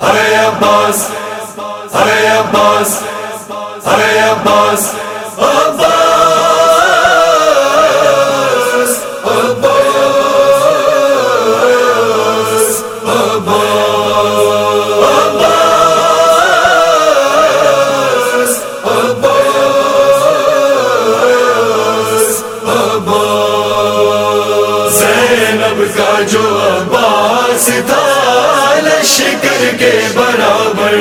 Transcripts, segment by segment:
ارے عباس ارے عباس ارے عباس کا جو عباس تھا لشکر کے برابر۔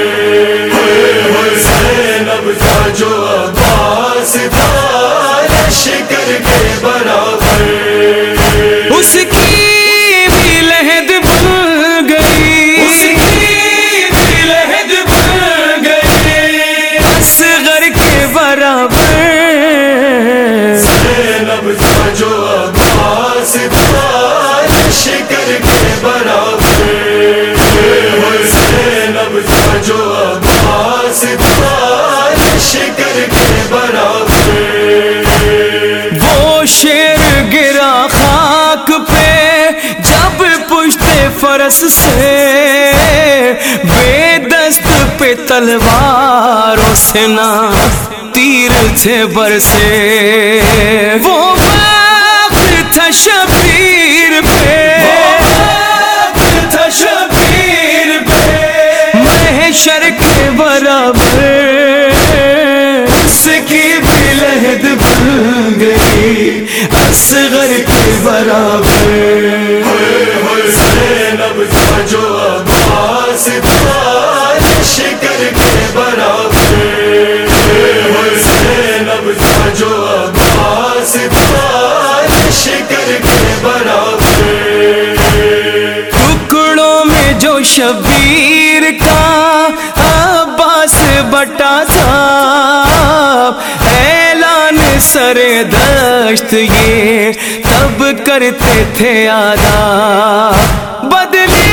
زینب کا جو عباس تھا لشکر کے برابر۔ اس کی برابر۔ زینب کا جو عباس تھا پشت فرس سے بے دست پہ تلواروں سے نہ تیر تھے برسے۔ وہ وقت تھا شبیر پہ۔ تھا شبیر پہ محشر کے برابر اس کی بھی لہد بن گئی، اصغر کے برابر۔ شبیر کا عباس بٹا تھا اعلان سر دشت یہ تب کرتے تھے آدھا بدلی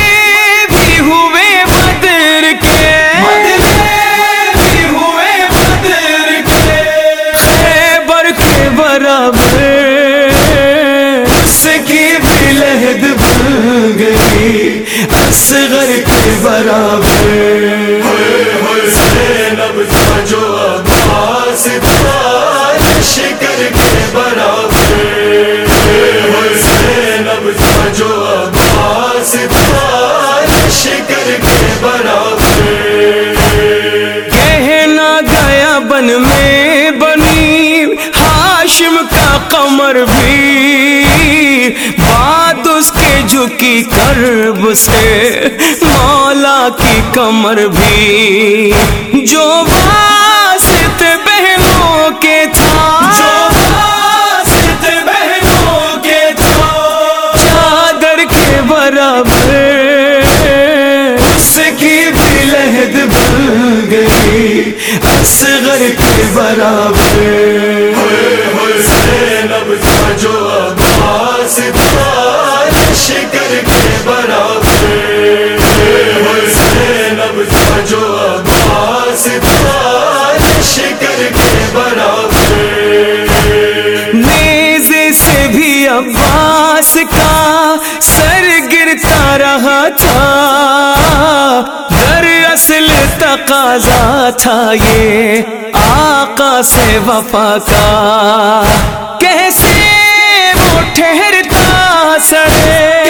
اصغر کے برابر زینب کا جو عباس تھا کے برابر۔ زینب کا جو عباس تھا کے برابر کہنا گیا بن میں بنی، ہاشم کا قمر بھی جھکی کرب سے مولا کی کمر بھی۔ جو واسط بہنوں کے تھا۔ جو واسط بہنوں کے تھا۔ چادر کے برابر۔ اس کی بھی لہد بن گئی۔ اصغر کے برابر۔ زینب کا جو عباس تھا۔ عباس تھا کے برابر سے بھی عباس کا سر گرتا رہا تھا۔ در اصل تقاضا تھا یہ آقا سے وفا کا۔ کیسے وہ ٹھہرتا سڑے؟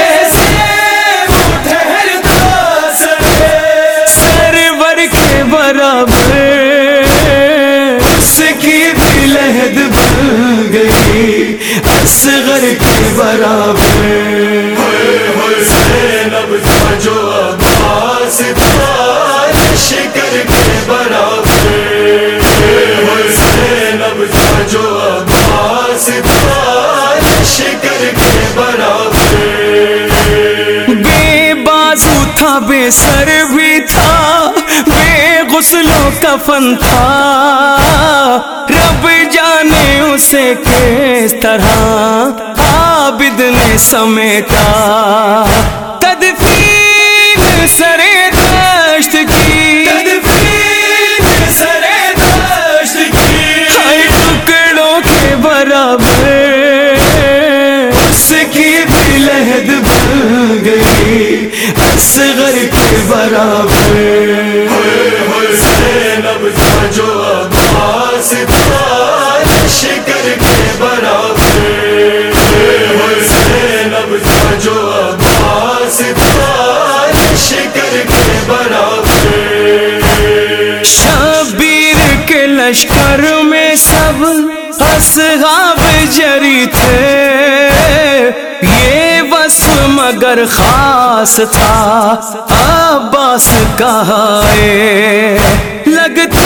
بے سر بھی تھا بے غسل و کفن تھا۔ رب جانے اسے کس طرح عابد نے سمیٹا۔ تدفین سرے زینب تھا جو عباس تھا شکر کے برابر زینب تھا جو عباس تھا شکر کے برابر شبیر کے لشکر میں سب اصحاب جری تھے۔ مگر خاص تھا عباس کہائے لگتا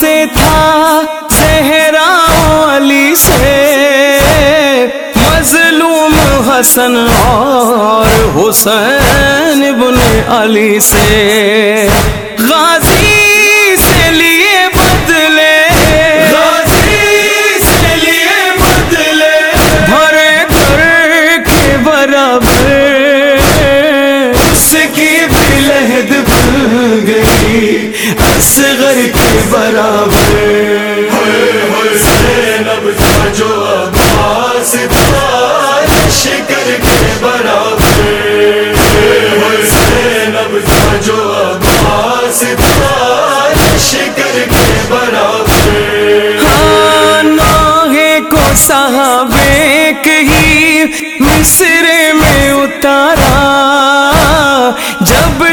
سے تھا صحرا علی سے۔ مظلوم حسن اور حسین بن علی سے۔ غازی برابر زینب تھا جو عباس تھا شکر کے برابر زینب تھا جو عباس تھا شکر کے برابر ناہے کو صحابے ہی مصر میں اتارا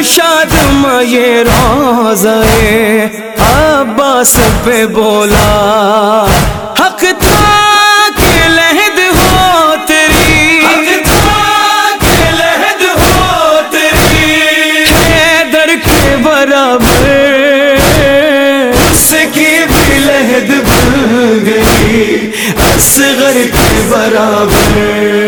جب شاد یہ روزے عباس پہ بولا حق تھا کہ لہد ہو تیری لہد ہو تیری حیدر کے برابر۔ اس کی بھی لہد بن گئی اصغر کے برابر۔